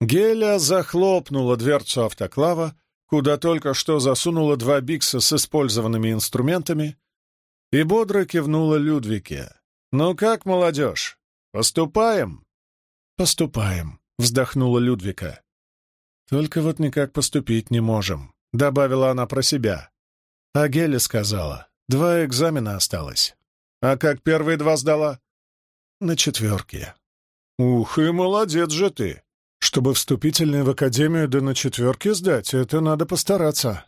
Геля захлопнула дверцу автоклава, куда только что засунула два бикса с использованными инструментами, и бодро кивнула Людвике. «Ну как, молодежь, поступаем?» «Поступаем», — вздохнула Людвика. «Только вот никак поступить не можем», — добавила она про себя. А Геля сказала, два экзамена осталось. «А как первые два сдала?» «На четверке». «Ух, и молодец же ты! Чтобы вступительные в академию да на четверке сдать, это надо постараться.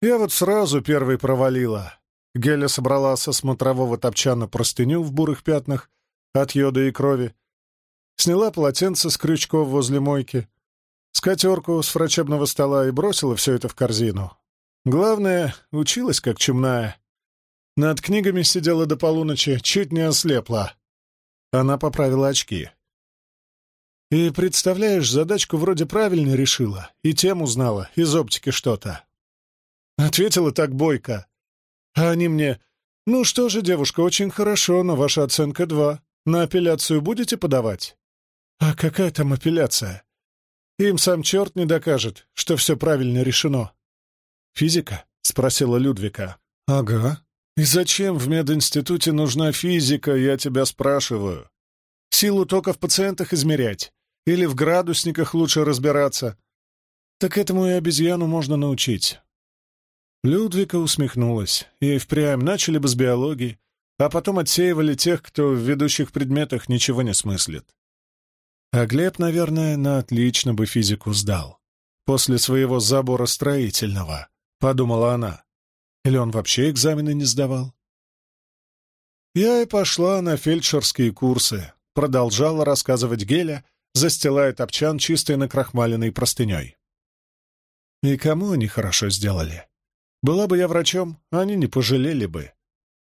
Я вот сразу первый провалила». Геля собрала со смотрового топчана простыню в бурых пятнах от йода и крови, сняла полотенце с крючков возле мойки, скатерку с врачебного стола и бросила все это в корзину. Главное, училась как чумная. Над книгами сидела до полуночи, чуть не ослепла. Она поправила очки. И, представляешь, задачку вроде правильно решила, и тему знала, из оптики что-то. Ответила так бойко. А они мне, «Ну что же, девушка, очень хорошо, но ваша оценка два. На апелляцию будете подавать?» «А какая там апелляция? Им сам черт не докажет, что все правильно решено». «Физика?» — спросила Людвика. «Ага. И зачем в мединституте нужна физика, я тебя спрашиваю? Силу тока в пациентах измерять? Или в градусниках лучше разбираться? Так этому и обезьяну можно научить». Людвика усмехнулась. И впрямь начали бы с биологии, а потом отсеивали тех, кто в ведущих предметах ничего не смыслит. А Глеб, наверное, на отлично бы физику сдал. После своего забора строительного, подумала она. Или он вообще экзамены не сдавал? Я и пошла на фельдшерские курсы, продолжала рассказывать Геля, застилая топчан чистой накрахмаленной простыней. И кому они хорошо сделали? Была бы я врачом, они не пожалели бы.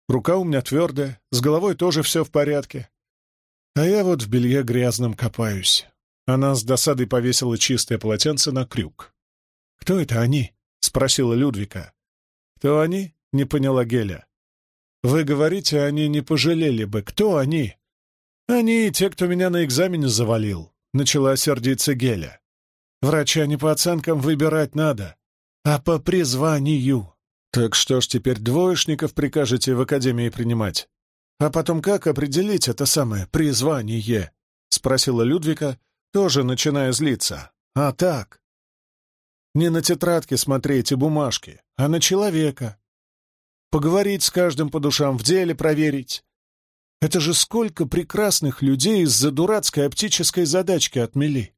Рука у меня твердая, с головой тоже все в порядке. А я вот в белье грязном копаюсь. Она с досадой повесила чистое полотенце на крюк. «Кто это они?» — спросила Людвика. «Кто они?» — не поняла Геля. «Вы говорите, они не пожалели бы. Кто они?» «Они те, кто меня на экзамене завалил», — начала сердиться Геля. «Врача не по оценкам выбирать надо, а по призванию». «Так что ж теперь двоечников прикажете в академии принимать?» «А потом как определить это самое призвание?» — спросила Людвика, тоже начиная злиться. «А так. Не на тетрадке смотреть бумажки, а на человека. Поговорить с каждым по душам в деле, проверить. Это же сколько прекрасных людей из-за дурацкой оптической задачки отмели.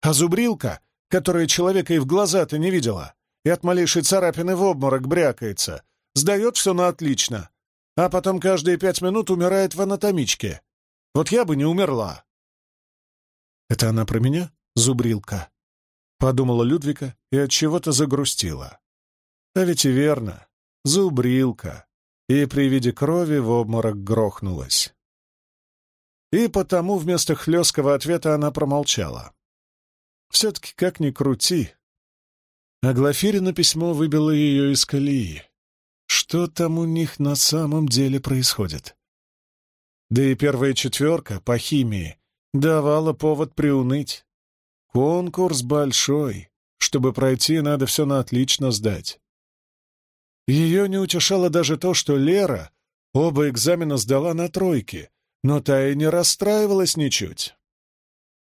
А зубрилка, которая человека и в глаза-то не видела, и от малейшей царапины в обморок брякается, сдает все на отлично, а потом каждые пять минут умирает в анатомичке. Вот я бы не умерла. Это она про меня, зубрилка? Подумала Людвика и от чего-то загрустила. А ведь и верно, зубрилка. И при виде крови в обморок грохнулась. И потому вместо хлесткого ответа она промолчала. Все-таки, как ни крути, а Глафирина письмо выбило ее из колеи. Что там у них на самом деле происходит? Да и первая четверка по химии давала повод приуныть. Конкурс большой. Чтобы пройти, надо все на отлично сдать. Ее не утешало даже то, что Лера оба экзамена сдала на тройке, но та и не расстраивалась ничуть.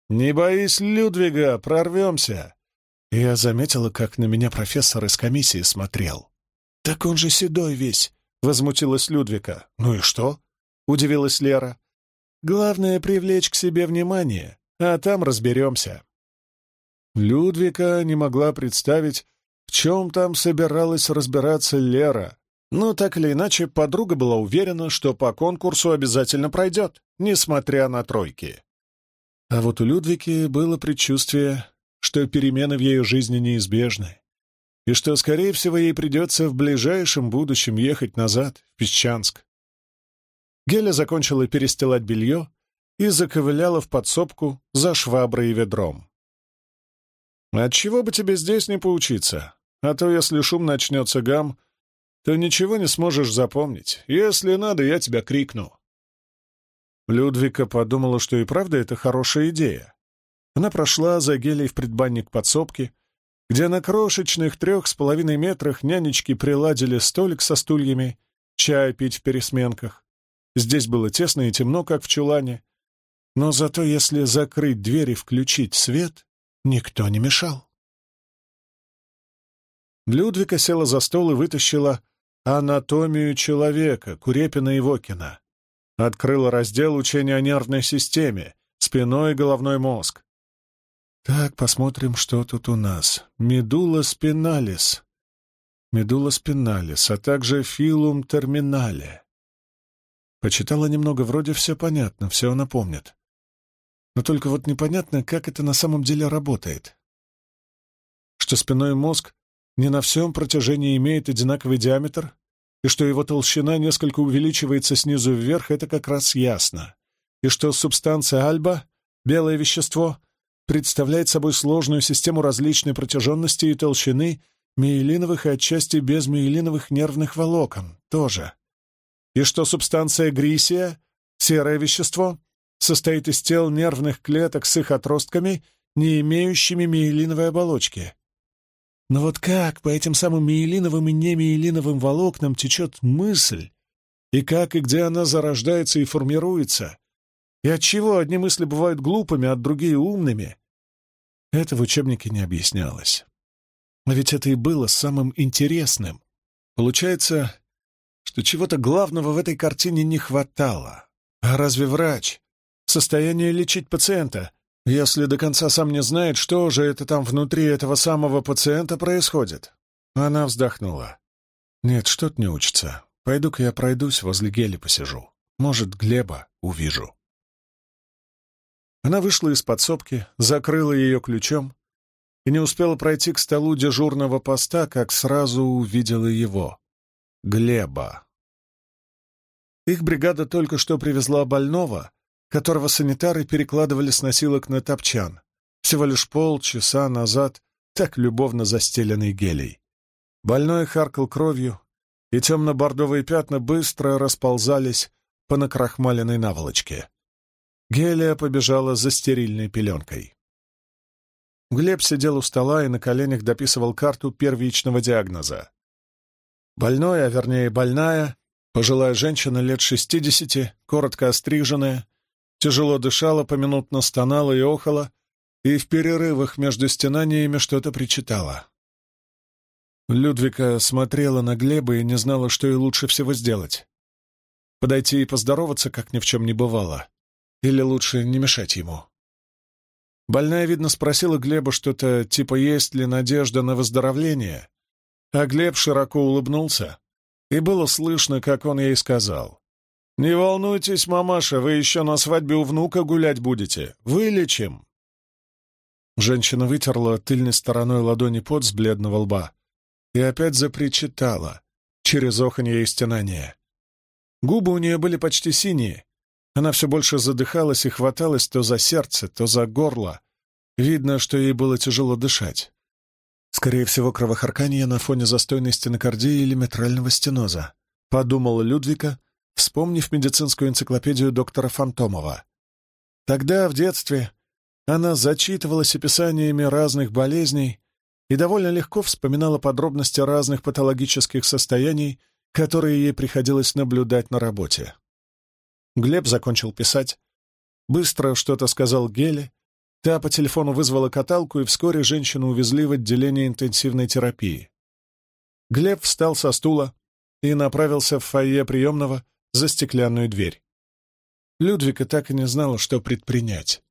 «Не боись, Людвига, прорвемся!» Я заметила, как на меня профессор из комиссии смотрел. «Так он же седой весь!» — возмутилась Людвика. «Ну и что?» — удивилась Лера. «Главное — привлечь к себе внимание, а там разберемся». Людвика не могла представить, в чем там собиралась разбираться Лера. Но так или иначе, подруга была уверена, что по конкурсу обязательно пройдет, несмотря на тройки. А вот у Людвики было предчувствие, что перемены в ее жизни неизбежны и что, скорее всего, ей придется в ближайшем будущем ехать назад, в Песчанск. Геля закончила перестилать белье и заковыляла в подсобку за шваброй и ведром. «Отчего бы тебе здесь не поучиться? А то, если шум начнется гам, то ничего не сможешь запомнить. Если надо, я тебя крикну». Людвика подумала, что и правда это хорошая идея. Она прошла за гелей в предбанник подсобки, где на крошечных трех с половиной метрах нянечки приладили столик со стульями, чай пить в пересменках. Здесь было тесно и темно, как в чулане. Но зато если закрыть дверь и включить свет, никто не мешал. Людвика села за стол и вытащила «Анатомию человека» Курепина и Вокина. Открыла раздел учения о нервной системе, спиной и головной мозг. Так, посмотрим, что тут у нас. Медула спиналис. Медула спиналис, а также филум терминале. Почитала немного, вроде все понятно, все она помнит. Но только вот непонятно, как это на самом деле работает. Что спиной мозг не на всем протяжении имеет одинаковый диаметр, и что его толщина несколько увеличивается снизу вверх, это как раз ясно. И что субстанция альба, белое вещество, представляет собой сложную систему различной протяженности и толщины миелиновых и отчасти безмиелиновых нервных волокон тоже. И что субстанция грисия, серое вещество, состоит из тел нервных клеток с их отростками, не имеющими миелиновой оболочки. Но вот как по этим самым миелиновым и немиелиновым волокнам течет мысль, и как и где она зарождается и формируется, и отчего одни мысли бывают глупыми, а другие умными, это в учебнике не объяснялось. А ведь это и было самым интересным. Получается, что чего-то главного в этой картине не хватало. А разве врач в состоянии лечить пациента, если до конца сам не знает, что же это там внутри этого самого пациента происходит? Она вздохнула. «Нет, что-то не учится. Пойду-ка я пройдусь, возле гели посижу. Может, Глеба увижу». Она вышла из подсобки, закрыла ее ключом и не успела пройти к столу дежурного поста, как сразу увидела его. Глеба. Их бригада только что привезла больного, которого санитары перекладывали с носилок на топчан, всего лишь полчаса назад, так любовно застеленный гелей. Больной харкал кровью, и темно-бордовые пятна быстро расползались по накрахмаленной наволочке. Гелия побежала за стерильной пеленкой. Глеб сидел у стола и на коленях дописывал карту первичного диагноза. Больной, а вернее больная, пожилая женщина лет шестидесяти, коротко остриженная, тяжело дышала, поминутно стонала и охала, и в перерывах между стенаниями что-то причитала. Людвика смотрела на Глеба и не знала, что ей лучше всего сделать. Подойти и поздороваться, как ни в чем не бывало, или лучше не мешать ему? Больная, видно, спросила Глеба что-то типа «Есть ли надежда на выздоровление?» А Глеб широко улыбнулся, и было слышно, как он ей сказал. «Не волнуйтесь, мамаша, вы еще на свадьбе у внука гулять будете. Вылечим!» Женщина вытерла тыльной стороной ладони пот с бледного лба и опять запричитала через оханье и стенание. Губы у нее были почти синие, она все больше задыхалась и хваталась то за сердце, то за горло. Видно, что ей было тяжело дышать. Скорее всего, кровохарканье на фоне застойной стенокардии или метрального стеноза, подумала Людвика, вспомнив медицинскую энциклопедию доктора Фантомова. Тогда, в детстве, она зачитывалась описаниями разных болезней и довольно легко вспоминала подробности разных патологических состояний, которые ей приходилось наблюдать на работе. Глеб закончил писать. Быстро что-то сказал Геле. Та по телефону вызвала каталку, и вскоре женщину увезли в отделение интенсивной терапии. Глеб встал со стула и направился в фойе приемного за стеклянную дверь. Людвика так и не знала, что предпринять.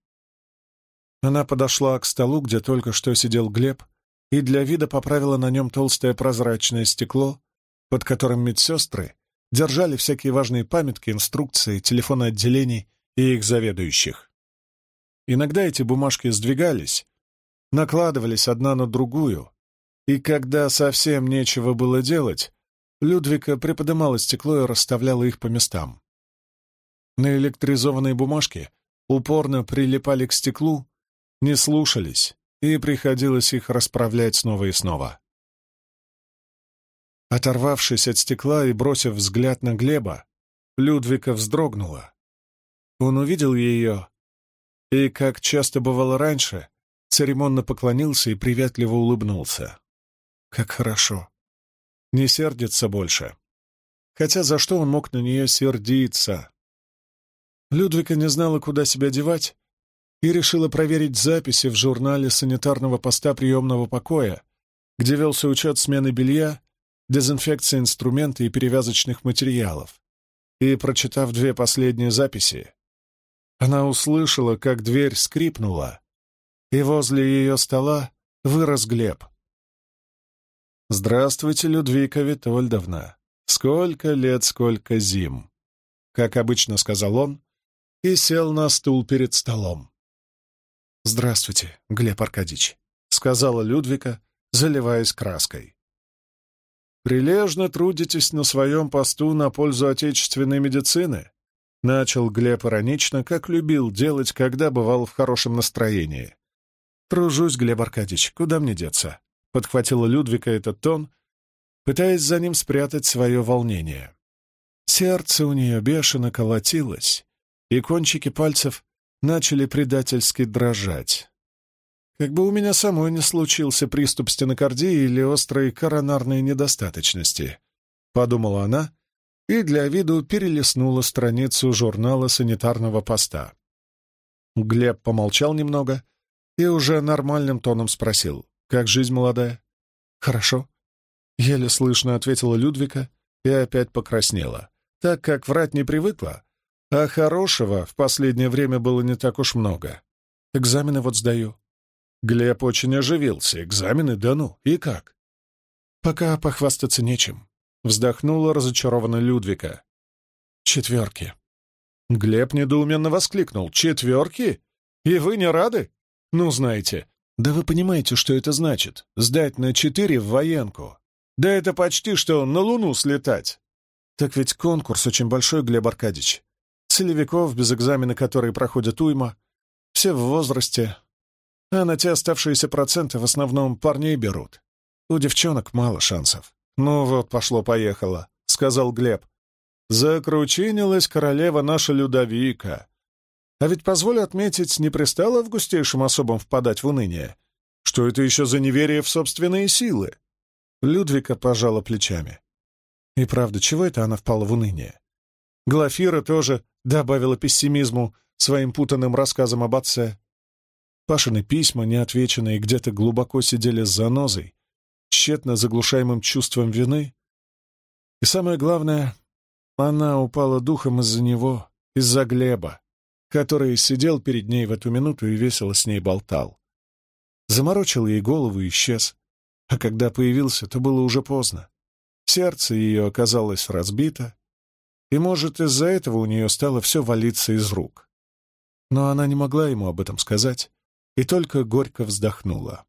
Она подошла к столу, где только что сидел Глеб, и для вида поправила на нем толстое прозрачное стекло, под которым медсестры держали всякие важные памятки, инструкции, телефоны отделений и их заведующих. Иногда эти бумажки сдвигались, накладывались одна на другую, и когда совсем нечего было делать, Людвика приподымала стекло и расставляла их по местам. На электризованной бумажке упорно прилипали к стеклу, не слушались, и приходилось их расправлять снова и снова. Оторвавшись от стекла и бросив взгляд на Глеба, Людвика вздрогнула. Он увидел ее и, как часто бывало раньше, церемонно поклонился и приветливо улыбнулся. Как хорошо. Не сердится больше. Хотя за что он мог на нее сердиться? Людвика не знала, куда себя девать, и решила проверить записи в журнале санитарного поста приемного покоя, где велся учет смены белья, дезинфекции инструмента и перевязочных материалов. И, прочитав две последние записи, она услышала, как дверь скрипнула, и возле ее стола вырос Глеб. «Здравствуйте, Людвика Витольдовна. Сколько лет, сколько зим!» Как обычно сказал он, и сел на стул перед столом. «Здравствуйте, Глеб Аркадьевич», — сказала Людвика, заливаясь краской. «Прилежно трудитесь на своем посту на пользу отечественной медицины», — начал Глеб иронично, как любил делать, когда бывал в хорошем настроении. «Тружусь, Глеб Аркадьевич, куда мне деться?» — подхватила Людвика этот тон, пытаясь за ним спрятать свое волнение. Сердце у нее бешено колотилось, и кончики пальцев начали предательски дрожать. Как бы у меня самой не случился приступ стенокардии или острой коронарной недостаточности, подумала она и для виду перелистнула страницу журнала санитарного поста. Глеб помолчал немного и уже нормальным тоном спросил, «Как жизнь молодая?» «Хорошо», — еле слышно ответила Людвика и опять покраснела, так как врать не привыкла, а хорошего в последнее время было не так уж много. Экзамены вот сдаю. Глеб очень оживился. Экзамены, да ну, и как? Пока похвастаться нечем. Вздохнула разочарованно Людвика. Четверки. Глеб недоуменно воскликнул. Четверки? И вы не рады? Ну, знаете. Да вы понимаете, что это значит? Сдать на четыре в военку. Да это почти что на Луну слетать. Так ведь конкурс очень большой, Глеб Аркадьевич целевиков, без экзамена которые проходят уйма, все в возрасте, а на те оставшиеся проценты в основном парней берут. У девчонок мало шансов. «Ну вот, пошло-поехало», — сказал Глеб. «Закручинилась королева наша Людовика. А ведь, позволю отметить, не пристала августейшим особам впадать в уныние. Что это еще за неверие в собственные силы?» Людвика пожала плечами. И правда, чего это она впала в уныние? Глафира тоже добавила пессимизму своим путанным рассказом об отце. Пашины письма, неотвеченные, где-то глубоко сидели с занозой, тщетно заглушаемым чувством вины. И самое главное, она упала духом из-за него, из-за Глеба, который сидел перед ней в эту минуту и весело с ней болтал. Заморочил ей голову и исчез. А когда появился, то было уже поздно. Сердце ее оказалось разбито, и, может, из-за этого у нее стало все валиться из рук. Но она не могла ему об этом сказать и только горько вздохнула.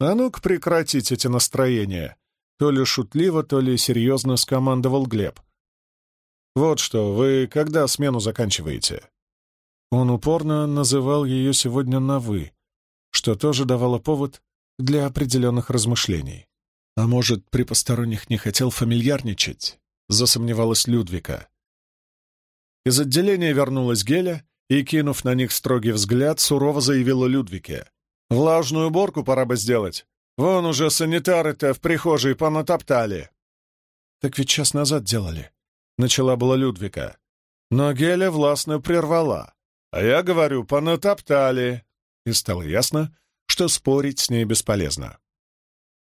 «А ну-ка прекратить эти настроения!» То ли шутливо, то ли серьезно скомандовал Глеб. «Вот что, вы когда смену заканчиваете?» Он упорно называл ее сегодня на «вы», что тоже давало повод для определенных размышлений. А может, при посторонних не хотел фамильярничать? засомневалась Людвика. Из отделения вернулась Геля и, кинув на них строгий взгляд, сурово заявила Людвике. «Влажную уборку пора бы сделать. Вон уже санитары-то в прихожей понатоптали». «Так ведь час назад делали», — начала была Людвика. Но Геля властно прервала. «А я говорю, понатоптали». И стало ясно, что спорить с ней бесполезно.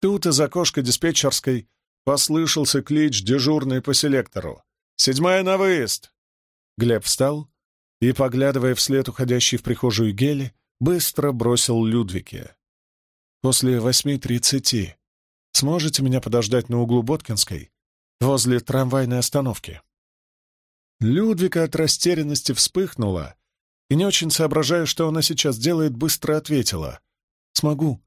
Тут из окошка диспетчерской Послышался клич дежурный по селектору. «Седьмая на выезд!» Глеб встал и, поглядывая вслед уходящей в прихожую Гели, быстро бросил Людвике. «После восьми тридцати сможете меня подождать на углу Боткинской, возле трамвайной остановки?» Людвика от растерянности вспыхнула и, не очень соображая, что она сейчас делает, быстро ответила. «Смогу.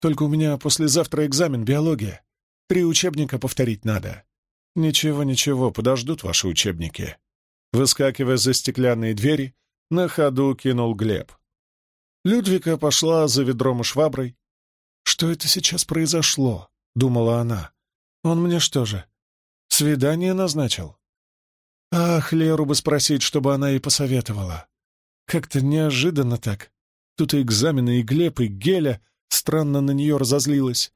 Только у меня послезавтра экзамен биология. Три учебника повторить надо. Ничего, ничего, подождут ваши учебники. Выскакивая за стеклянные двери, на ходу кинул Глеб. Людвика пошла за ведром и шваброй. «Что это сейчас произошло?» — думала она. «Он мне что же, свидание назначил?» Ах, Леру бы спросить, чтобы она ей посоветовала. Как-то неожиданно так. Тут и экзамены, и Глеб, и Геля странно на нее разозлилась.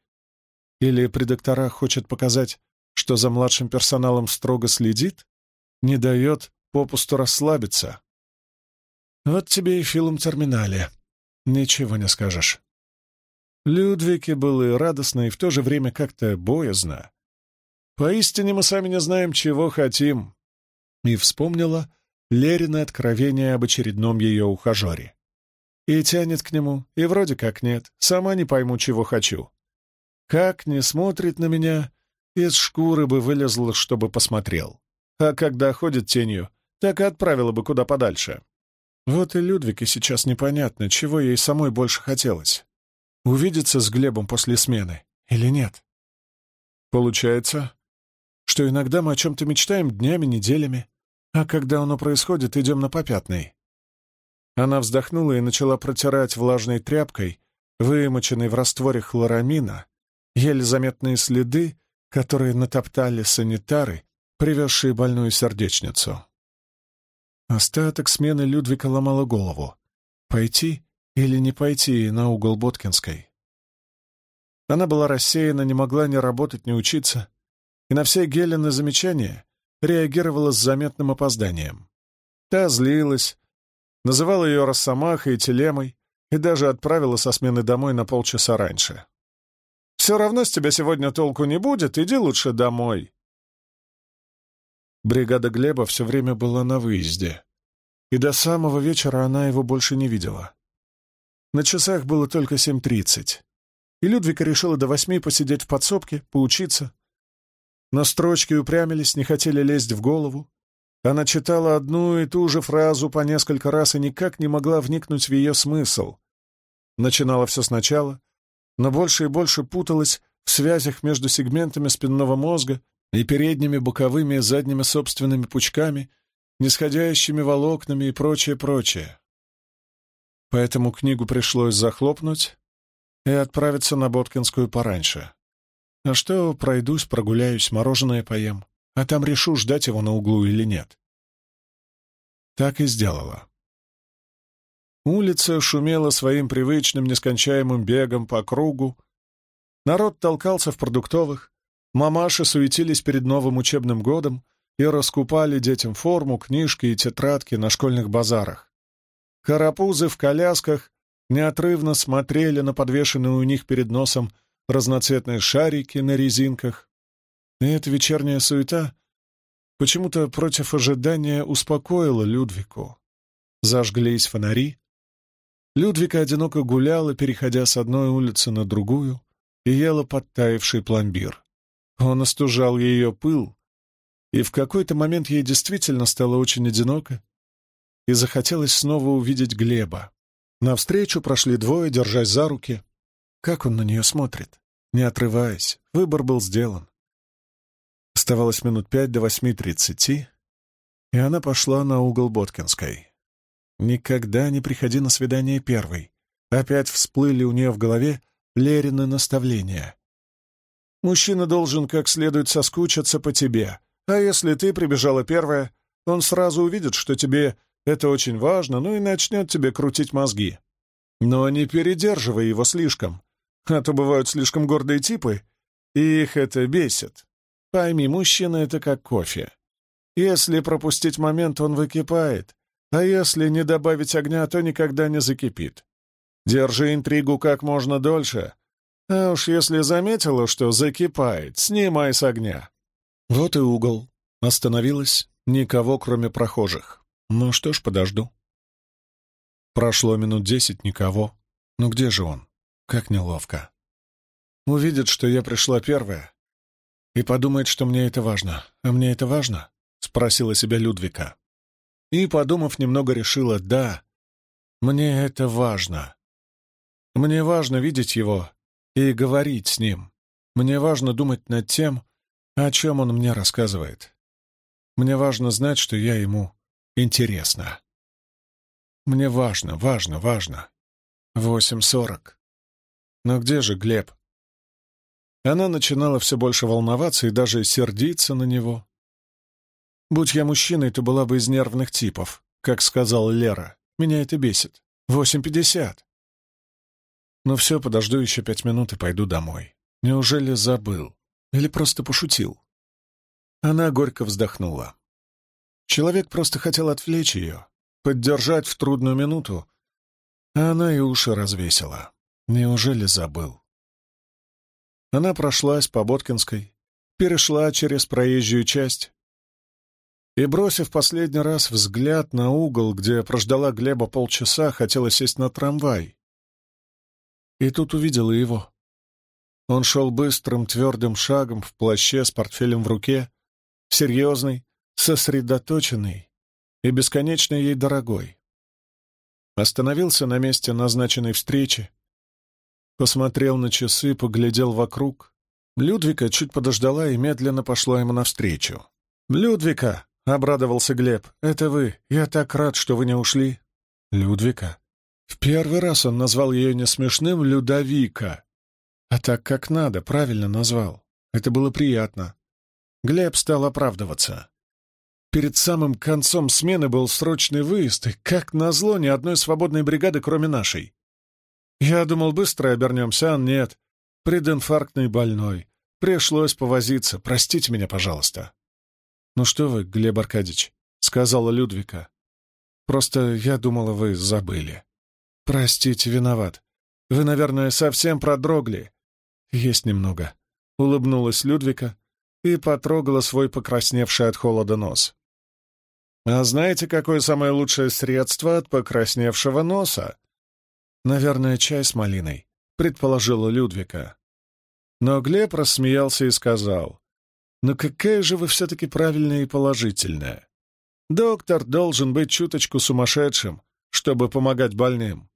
Или при докторах хочет показать, что за младшим персоналом строго следит, не дает попусту расслабиться. Вот тебе и фильм терминале. Ничего не скажешь. Людвике было и радостно, и в то же время как-то боязно. Поистине мы сами не знаем, чего хотим. И вспомнила Лерина откровение об очередном ее ухажере. И тянет к нему, и вроде как нет, сама не пойму, чего хочу. Как не смотрит на меня, из шкуры бы вылезла, чтобы посмотрел. А когда ходит тенью, так и отправила бы куда подальше. Вот и Людвике сейчас непонятно, чего ей самой больше хотелось. Увидеться с Глебом после смены или нет? Получается, что иногда мы о чем-то мечтаем днями, неделями, а когда оно происходит, идем на попятный. Она вздохнула и начала протирать влажной тряпкой, вымоченной в растворе хлорамина, еле заметные следы, которые натоптали санитары, привезшие больную сердечницу. Остаток смены Людвика ломала голову. Пойти или не пойти на угол Боткинской? Она была рассеяна, не могла ни работать, ни учиться, и на все Гелены замечания реагировала с заметным опозданием. Та злилась, называла ее Росомахой и Телемой и даже отправила со смены домой на полчаса раньше. «Все равно с тебя сегодня толку не будет, иди лучше домой», Бригада Глеба все время была на выезде, и до самого вечера она его больше не видела. На часах было только 7.30, и Людвика решила до восьми посидеть в подсобке, поучиться. Но строчки упрямились, не хотели лезть в голову. Она читала одну и ту же фразу по несколько раз и никак не могла вникнуть в ее смысл. Начинала все сначала, но больше и больше путалась в связях между сегментами спинного мозга и передними, боковыми и задними собственными пучками, нисходящими волокнами и прочее, прочее. Поэтому книгу пришлось захлопнуть и отправиться на Боткинскую пораньше. А что, пройдусь, прогуляюсь, мороженое поем, а там решу, ждать его на углу или нет. Так и сделала. Улица шумела своим привычным нескончаемым бегом по кругу. Народ толкался в продуктовых, Мамаши суетились перед новым учебным годом и раскупали детям форму, книжки и тетрадки на школьных базарах. Карапузы в колясках неотрывно смотрели на подвешенные у них перед носом разноцветные шарики на резинках. И эта вечерняя суета почему-то против ожидания успокоила Людвику. Зажглись фонари. Людвика одиноко гуляла, переходя с одной улицы на другую, и ела подтаявший пломбир. Он остужал ее пыл, и в какой-то момент ей действительно стало очень одиноко, и захотелось снова увидеть Глеба. Навстречу прошли двое, держась за руки. Как он на нее смотрит, не отрываясь. Выбор был сделан. Оставалось минут пять до восьми тридцати, и она пошла на угол Боткинской. «Никогда не приходи на свидание первой». Опять всплыли у нее в голове Лерины наставления. Мужчина должен как следует соскучиться по тебе, а если ты прибежала первая, он сразу увидит, что тебе это очень важно, ну и начнет тебе крутить мозги. Но не передерживай его слишком, а то бывают слишком гордые типы, и их это бесит. Пойми, мужчина — это как кофе. Если пропустить момент, он выкипает, а если не добавить огня, то никогда не закипит. Держи интригу как можно дольше, а уж если заметила, что закипает, снимай с огня. Вот и угол. Остановилась. Никого, кроме прохожих. Ну что ж, подожду. Прошло минут десять, никого. Ну где же он? Как неловко. Увидит, что я пришла первая, и подумает, что мне это важно. А мне это важно? Спросила себя Людвика. И, подумав, немного решила, да, мне это важно. Мне важно видеть его и говорить с ним. Мне важно думать над тем, о чем он мне рассказывает. Мне важно знать, что я ему интересна. Мне важно, важно, важно. Восемь сорок. Но где же Глеб? Она начинала все больше волноваться и даже сердиться на него. Будь я мужчиной, то была бы из нервных типов, как сказала Лера. Меня это бесит. Восемь пятьдесят. Ну все, подожду еще пять минут и пойду домой. Неужели забыл? Или просто пошутил?» Она горько вздохнула. Человек просто хотел отвлечь ее, поддержать в трудную минуту, а она и уши развесила. Неужели забыл? Она прошлась по Боткинской, перешла через проезжую часть и, бросив последний раз взгляд на угол, где прождала Глеба полчаса, хотела сесть на трамвай. И тут увидела его. Он шел быстрым, твердым шагом в плаще с портфелем в руке, серьезный, сосредоточенный и бесконечно ей дорогой. Остановился на месте назначенной встречи, посмотрел на часы, поглядел вокруг. Людвика чуть подождала и медленно пошла ему навстречу. «Людвика!» — обрадовался Глеб. «Это вы. Я так рад, что вы не ушли». «Людвика». В первый раз он назвал ее не смешным «Людовика», а так как надо, правильно назвал. Это было приятно. Глеб стал оправдываться. Перед самым концом смены был срочный выезд, и, как назло, ни одной свободной бригады, кроме нашей. Я думал, быстро обернемся, а нет. Прединфарктный больной. Пришлось повозиться. Простите меня, пожалуйста. «Ну что вы, Глеб Аркадьевич», — сказала Людвика. «Просто я думала, вы забыли». «Простите, виноват. Вы, наверное, совсем продрогли». «Есть немного», — улыбнулась Людвика и потрогала свой покрасневший от холода нос. А знаете, какое самое лучшее средство от покрасневшего носа? Наверное, чай с малиной, предположила Людвика. Но Глеб рассмеялся и сказал, «Ну какая же вы все-таки правильная и положительная. Доктор должен быть чуточку сумасшедшим, чтобы помогать больным».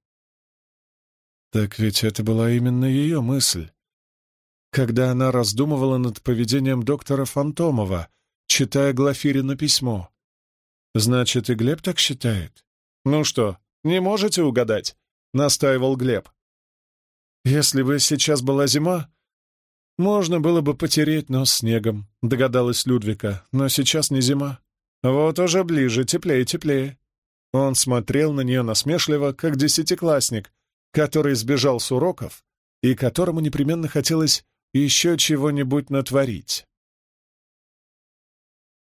Так ведь это была именно ее мысль. Когда она раздумывала над поведением доктора Фантомова, читая Глафирину письмо, Значит, и Глеб так считает? Ну что, не можете угадать? Настаивал Глеб. Если бы сейчас была зима, можно было бы потереть нос снегом, догадалась Людвика, но сейчас не зима. Вот уже ближе, теплее, теплее. Он смотрел на нее насмешливо, как десятиклассник, который сбежал с уроков и которому непременно хотелось еще чего-нибудь натворить.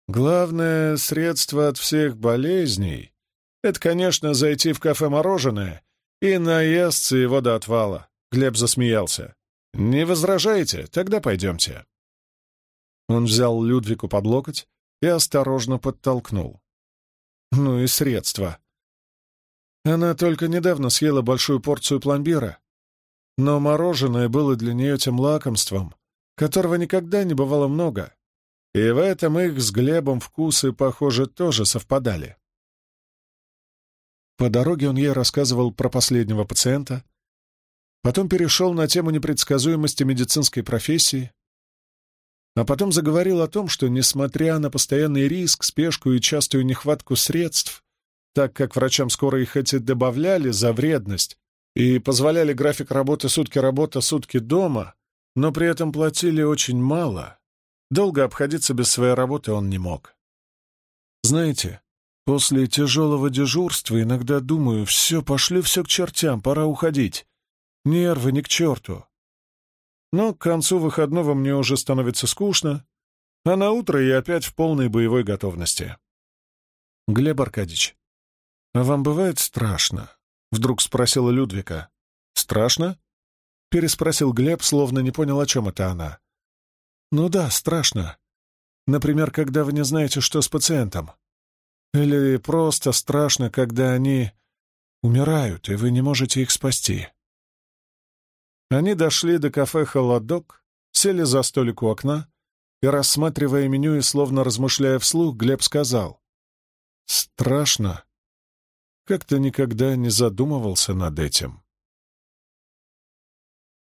Главное средство от всех болезней — это, конечно, зайти в кафе «Мороженое» и наесться его до отвала. Глеб засмеялся. «Не возражаете? Тогда пойдемте». Он взял Людвику под локоть и осторожно подтолкнул. Ну и средства. Она только недавно съела большую порцию пломбира, но мороженое было для нее тем лакомством, которого никогда не бывало много. И в этом их с Глебом вкусы, похоже, тоже совпадали. По дороге он ей рассказывал про последнего пациента, потом перешел на тему непредсказуемости медицинской профессии, а потом заговорил о том, что, несмотря на постоянный риск, спешку и частую нехватку средств, так как врачам скоро их эти добавляли за вредность и позволяли график работы сутки работа, сутки дома, но при этом платили очень мало, Долго обходиться без своей работы он не мог. Знаете, после тяжелого дежурства иногда думаю, все, пошлю все к чертям, пора уходить. Нервы не к черту. Но к концу выходного мне уже становится скучно, а на утро я опять в полной боевой готовности. Глеб Аркадьевич, а вам бывает страшно? Вдруг спросила Людвика. Страшно? Переспросил Глеб, словно не понял, о чем это она. Ну да, страшно. Например, когда вы не знаете, что с пациентом. Или просто страшно, когда они умирают, и вы не можете их спасти. Они дошли до кафе «Холодок», сели за столик у окна, и, рассматривая меню и словно размышляя вслух, Глеб сказал. «Страшно. Как-то никогда не задумывался над этим».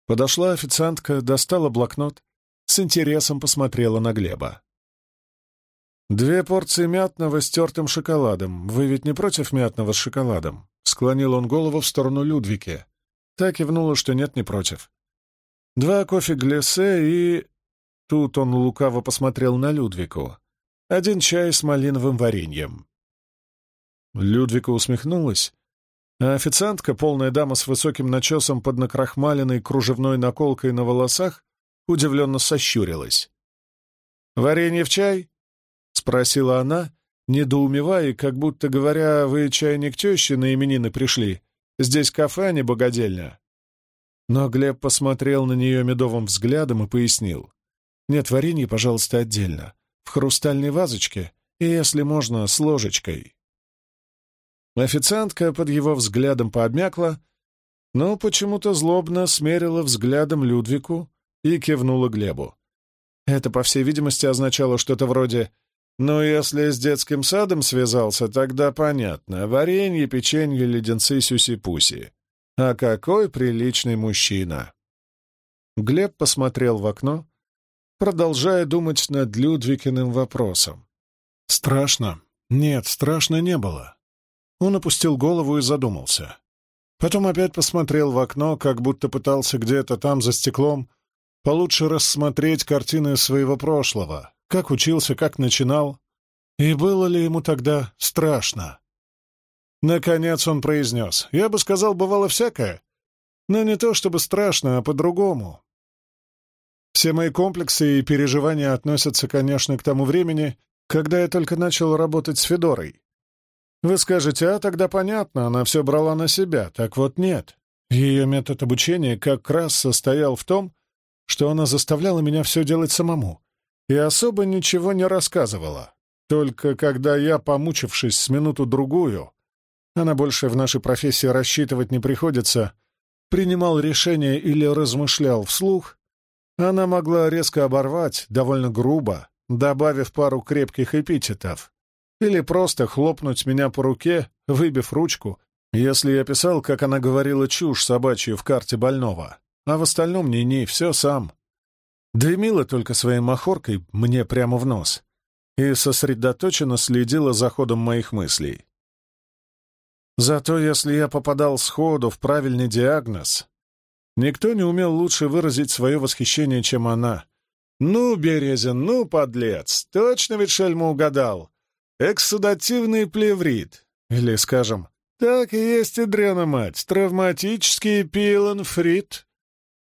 Подошла официантка, достала блокнот, с интересом посмотрела на Глеба. «Две порции мятного с тертым шоколадом. Вы ведь не против мятного с шоколадом?» Склонил он голову в сторону Людвики. Так и внула, что нет, не против. «Два кофе глиссе и...» Тут он лукаво посмотрел на Людвику. «Один чай с малиновым вареньем». Людвика усмехнулась А официантка, полная дама с высоким начесом под накрахмаленной кружевной наколкой на волосах, удивленно сощурилась. «Варенье в чай?» — спросила она, недоумевая, как будто говоря, «Вы чайник тещи на именины пришли. Здесь кафе, а не богадельня». Но Глеб посмотрел на нее медовым взглядом и пояснил. «Нет, варенье, пожалуйста, отдельно. В хрустальной вазочке и, если можно, с ложечкой». Официантка под его взглядом пообмякла, но почему-то злобно смерила взглядом Людвику и кивнула Глебу. Это, по всей видимости, означало что-то вроде «Ну, если с детским садом связался, тогда понятно. Варенье, печенье, леденцы, сюси-пуси. А какой приличный мужчина!» Глеб посмотрел в окно, продолжая думать над Людвикиным вопросом. «Страшно? Нет, страшно не было. Он опустил голову и задумался. Потом опять посмотрел в окно, как будто пытался где-то там, за стеклом, получше рассмотреть картины своего прошлого, как учился, как начинал, и было ли ему тогда страшно. Наконец он произнес, я бы сказал, бывало всякое, но не то чтобы страшно, а по-другому. Все мои комплексы и переживания относятся, конечно, к тому времени, когда я только начал работать с Федорой. Вы скажете, а тогда понятно, она все брала на себя. Так вот нет. Ее метод обучения как раз состоял в том, что она заставляла меня все делать самому и особо ничего не рассказывала. Только когда я, помучившись с минуту-другую, она больше в нашей профессии рассчитывать не приходится, принимал решение или размышлял вслух, она могла резко оборвать, довольно грубо, добавив пару крепких эпитетов, или просто хлопнуть меня по руке, выбив ручку, если я писал, как она говорила, чушь собачью в карте больного. А в остальном ни-ни, все сам. Дымила только своей махоркой мне прямо в нос и сосредоточенно следила за ходом моих мыслей. Зато если я попадал сходу в правильный диагноз, никто не умел лучше выразить свое восхищение, чем она. «Ну, Березин, ну, подлец! Точно ведь шельма угадал! экссудативный плеврит, или, скажем, так и есть и дряна мать, травматический пилонфрит.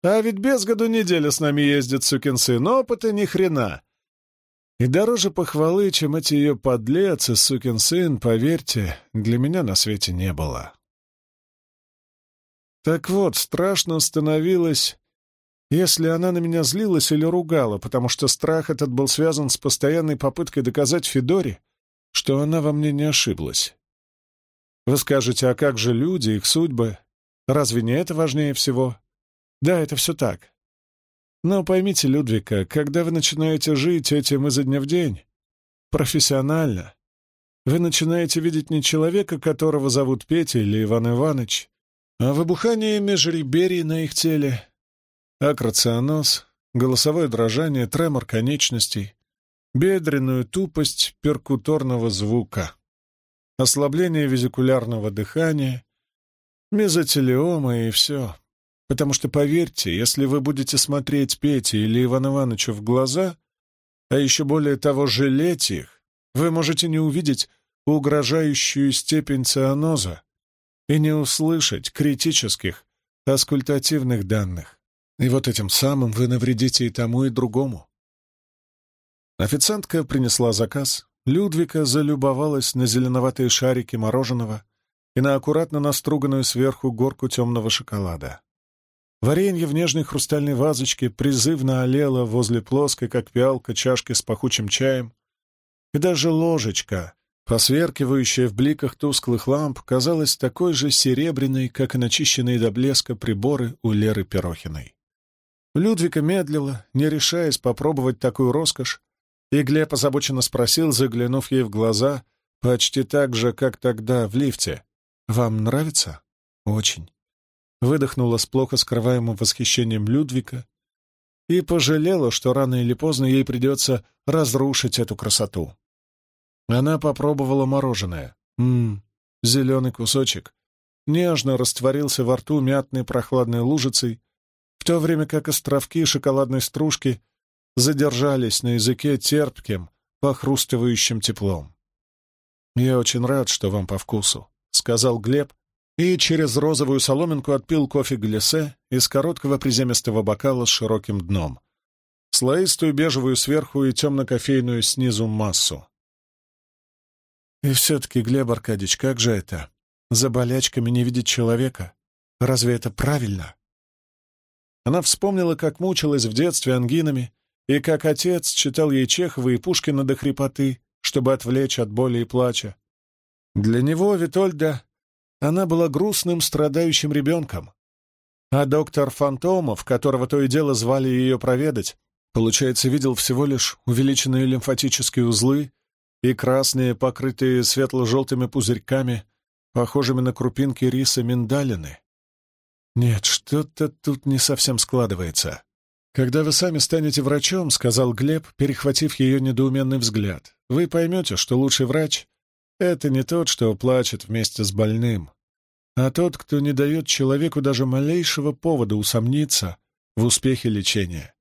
А ведь без году неделя с нами ездит сукин сын, опыта ни хрена. И дороже похвалы, чем эти ее подлецы, сукин сын, поверьте, для меня на свете не было. Так вот, страшно становилось, если она на меня злилась или ругала, потому что страх этот был связан с постоянной попыткой доказать Федоре, что она во мне не ошиблась. Вы скажете, а как же люди, их судьбы? Разве не это важнее всего? Да, это все так. Но поймите, Людвика, когда вы начинаете жить этим изо дня в день, профессионально, вы начинаете видеть не человека, которого зовут Петя или Иван Иванович, а выбухание межреберий на их теле, акрационоз, голосовое дрожание, тремор конечностей, бедренную тупость перкуторного звука, ослабление визикулярного дыхания, мезотелиома и все. Потому что, поверьте, если вы будете смотреть Пете или Иван Ивановичу в глаза, а еще более того жалеть их, вы можете не увидеть угрожающую степень цианоза и не услышать критических аскультативных данных. И вот этим самым вы навредите и тому, и другому. Официантка принесла заказ. Людвика залюбовалась на зеленоватые шарики мороженого и на аккуратно наструганную сверху горку темного шоколада. Варенье в нежной хрустальной вазочке призывно олело возле плоской, как пиалка, чашки с пахучим чаем. И даже ложечка, посверкивающая в бликах тусклых ламп, казалась такой же серебряной, как и начищенные до блеска приборы у Леры Перохиной. Людвика медлила, не решаясь попробовать такую роскошь, и Глеб озабоченно спросил, заглянув ей в глаза, почти так же, как тогда в лифте. «Вам нравится?» «Очень». Выдохнула с плохо скрываемым восхищением Людвика и пожалела, что рано или поздно ей придется разрушить эту красоту. Она попробовала мороженое. Ммм, зеленый кусочек. Нежно растворился во рту мятной прохладной лужицей, в то время как островки шоколадной стружки — задержались на языке терпким, похрустывающим теплом. «Я очень рад, что вам по вкусу», — сказал Глеб, и через розовую соломинку отпил кофе глиссе из короткого приземистого бокала с широким дном, слоистую бежевую сверху и темно-кофейную снизу массу. И все-таки, Глеб Аркадьевич, как же это? За болячками не видеть человека? Разве это правильно? Она вспомнила, как мучилась в детстве ангинами, и как отец читал ей Чехова и Пушкина до хрипоты, чтобы отвлечь от боли и плача. Для него, Витольда, она была грустным, страдающим ребенком. А доктор Фантомов, которого то и дело звали ее проведать, получается, видел всего лишь увеличенные лимфатические узлы и красные, покрытые светло-желтыми пузырьками, похожими на крупинки риса миндалины. Нет, что-то тут не совсем складывается. Когда вы сами станете врачом, — сказал Глеб, перехватив ее недоуменный взгляд, — вы поймете, что лучший врач — это не тот, что плачет вместе с больным, а тот, кто не дает человеку даже малейшего повода усомниться в успехе лечения.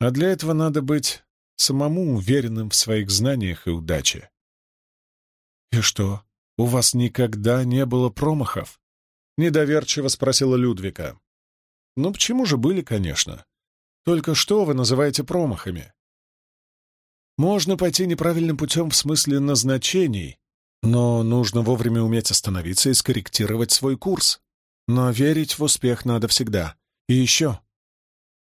А для этого надо быть самому уверенным в своих знаниях и удаче. «И что, у вас никогда не было промахов?» — недоверчиво спросила Людвика. «Ну почему же были, конечно. Только что вы называете промахами?» «Можно пойти неправильным путем в смысле назначений, но нужно вовремя уметь остановиться и скорректировать свой курс. Но верить в успех надо всегда. И еще,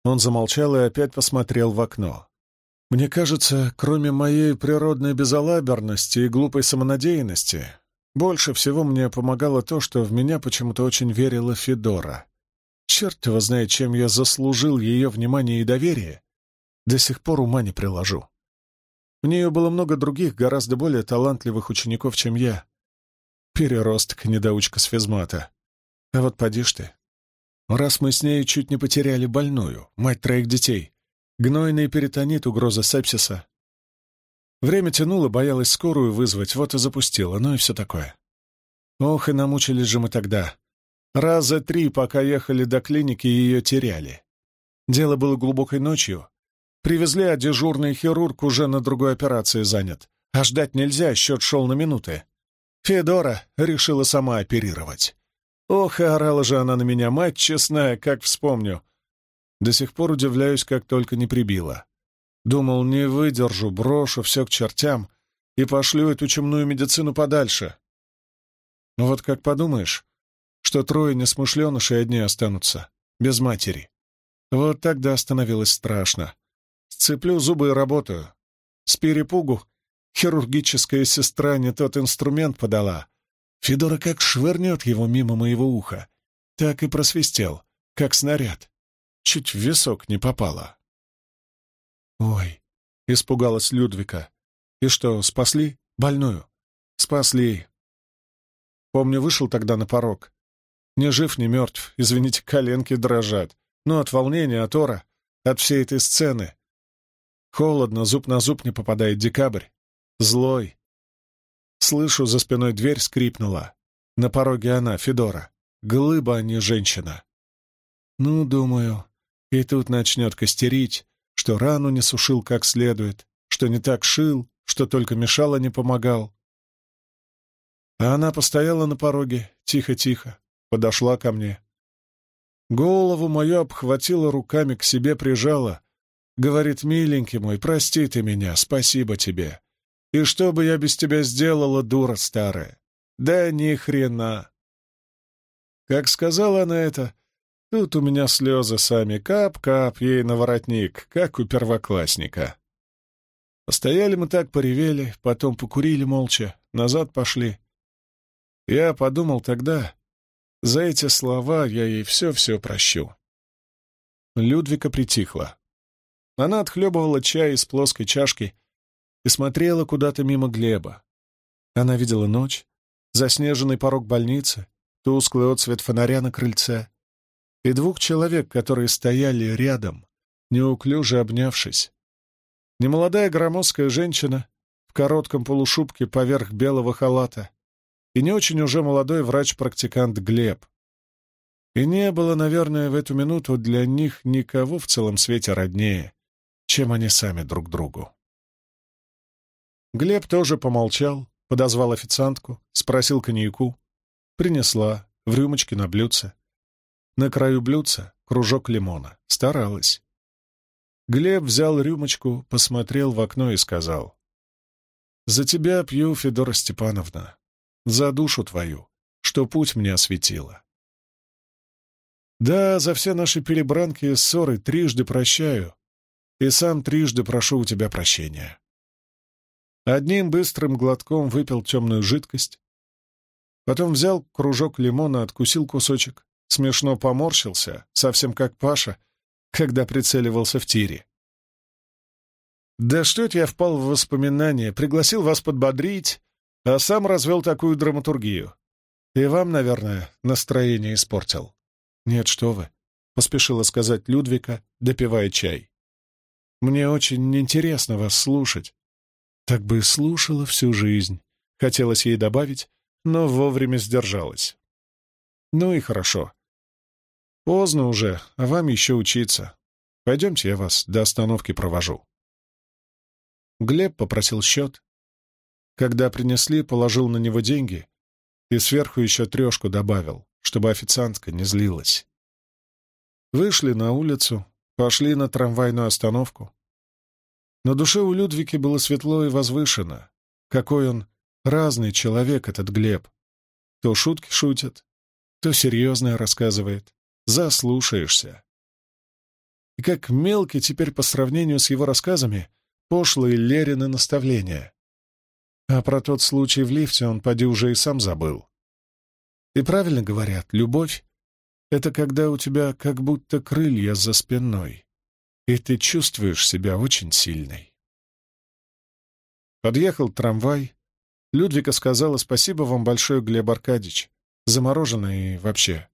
он замолчал и опять посмотрел в окно. «Мне кажется, кроме моей природной безалаберности и глупой самонадеянности, больше всего мне помогало то, что в меня почему-то очень верила Федора. Черт его знает, чем я заслужил ее внимание и доверие. До сих пор ума не приложу. У нее было много других, гораздо более талантливых учеников, чем я. Переросток-недоучка с физмата. А вот поди ж ты, Раз мы с ней чуть не потеряли больную, мать троих детей, гнойный перитонит, угроза сепсиса. Время тянуло, боялась скорую вызвать, вот и запустила, ну и все такое. Ох, и намучились же мы тогда. Раза три, пока ехали до клиники, ее теряли. Дело было глубокой ночью. Привезли, а дежурный хирург уже на другой операции занят. А ждать нельзя, счет шел на минуты. Федора решила сама оперировать. Ох, орала же она на меня, мать честная, как вспомню. До сих пор удивляюсь, как только не прибила. Думал, не выдержу, брошу все к чертям и пошлю эту чумную медицину подальше. Но вот как подумаешь, что трое несмышленышей одни останутся, без матери. Вот тогда становилось страшно. Сцеплю зубы и работаю. С перепугу хирургическая сестра не тот инструмент подала, Федора как швырнет его мимо моего уха, так и просвистел, как снаряд. Чуть в висок не попало. «Ой!» — испугалась Людвика. «И что, спасли? Больную?» «Спасли!» Помню, вышел тогда на порог. Ни жив, ни мертв, извините, коленки дрожат. Но от волнения, от ора, от всей этой сцены. Холодно, зуб на зуб не попадает декабрь. Злой, Слышу, за спиной дверь скрипнула. На пороге она, Федора. Глыба, а не женщина. Ну, думаю, и тут начнет костерить, что рану не сушил как следует, что не так шил, что только мешал, а не помогал. А она постояла на пороге, тихо-тихо, подошла ко мне. Голову мою обхватила руками, к себе прижала. Говорит, миленький мой, прости ты меня, спасибо тебе. И что бы я без тебя сделала, дура старая? Да ни хрена. Как сказала она это, тут у меня слезы сами кап-кап ей на воротник, как у первоклассника. Постояли мы так, поревели, потом покурили молча, назад пошли. Я подумал тогда, за эти слова я ей все-все прощу. Людвика притихла. Она отхлебывала чай из плоской чашки и смотрела куда-то мимо Глеба. Она видела ночь, заснеженный порог больницы, тусклый отсвет фонаря на крыльце и двух человек, которые стояли рядом, неуклюже обнявшись. Немолодая громоздкая женщина в коротком полушубке поверх белого халата и не очень уже молодой врач-практикант Глеб. И не было, наверное, в эту минуту для них никого в целом свете роднее, чем они сами друг другу. Глеб тоже помолчал, подозвал официантку, спросил коньяку. Принесла, в рюмочке на блюдце. На краю блюдца кружок лимона. Старалась. Глеб взял рюмочку, посмотрел в окно и сказал. «За тебя пью, Федора Степановна, за душу твою, что путь мне осветила. Да, за все наши перебранки и ссоры трижды прощаю, и сам трижды прошу у тебя прощения». Одним быстрым глотком выпил темную жидкость, потом взял кружок лимона, откусил кусочек, смешно поморщился, совсем как Паша, когда прицеливался в тире. «Да что это я впал в воспоминания, пригласил вас подбодрить, а сам развел такую драматургию. И вам, наверное, настроение испортил». «Нет, что вы», — поспешила сказать Людвика, допивая чай. «Мне очень интересно вас слушать. Так бы и слушала всю жизнь», — хотелось ей добавить, но вовремя сдержалась. «Ну и хорошо. Поздно уже, а вам еще учиться. Пойдемте, я вас до остановки провожу». Глеб попросил счет. Когда принесли, положил на него деньги и сверху еще трешку добавил, чтобы официантка не злилась. Вышли на улицу, пошли на трамвайную остановку. На душе у Людвики было светло и возвышенно. Какой он разный человек, этот Глеб. То шутки шутит, то серьезное рассказывает заслушаешься. И как мелкий теперь по сравнению с его рассказами пошлые Лерины наставления. А про тот случай в лифте он поди уже и сам забыл. И правильно говорят, любовь — это когда у тебя как будто крылья за спиной, и ты чувствуешь себя очень сильной. Подъехал трамвай. Людвика сказала «Спасибо вам большое, Глеб Аркадьевич, замороженное и вообще.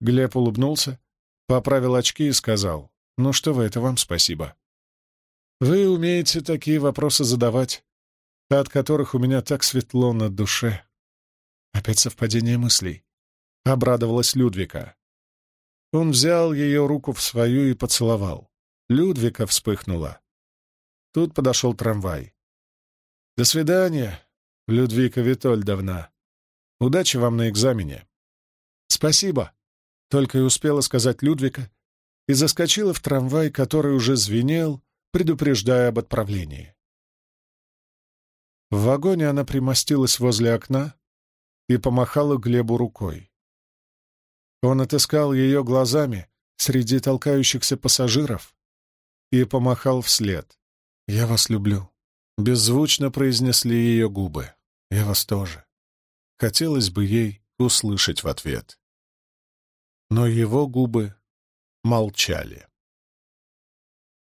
Глеб улыбнулся, поправил очки и сказал, «Ну что вы, это вам спасибо. Вы умеете такие вопросы задавать, от которых у меня так светло на душе». Опять совпадение мыслей. Обрадовалась Людвика. Он взял ее руку в свою и поцеловал. Людвика вспыхнула. Тут подошел трамвай. «До свидания, Людвика Витольдовна. Удачи вам на экзамене». «Спасибо», только и успела сказать Людвика и заскочила в трамвай, который уже звенел, предупреждая об отправлении. В вагоне она примостилась возле окна и помахала Глебу рукой. Он отыскал ее глазами среди толкающихся пассажиров и помахал вслед. «Я вас люблю», — беззвучно произнесли ее губы. «Я вас тоже». Хотелось бы ей услышать в ответ но его губы молчали.